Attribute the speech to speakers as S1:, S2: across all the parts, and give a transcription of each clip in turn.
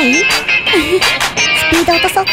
S1: ない？スピード落とそうか。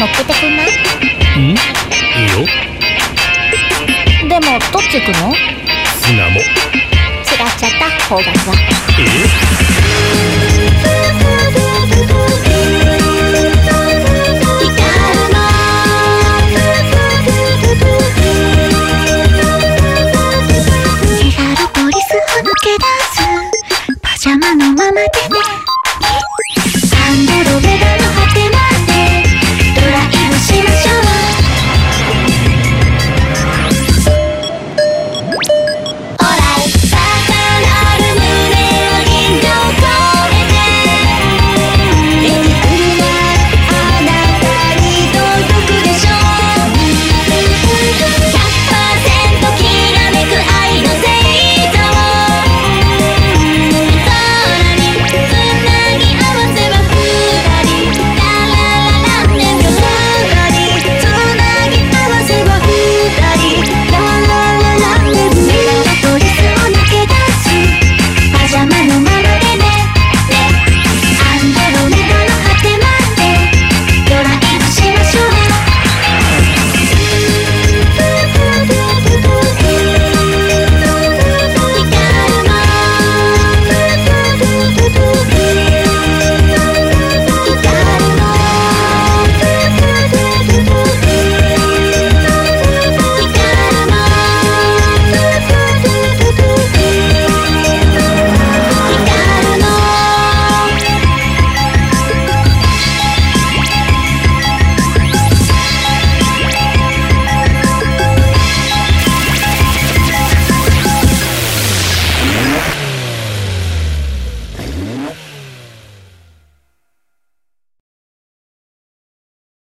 S1: 乗っけてくんない
S2: ん？いいよ。
S1: でもどっち行くの？
S2: 砂も。
S1: ちらっちゃった？方え？パ
S2: ジャマのままでね。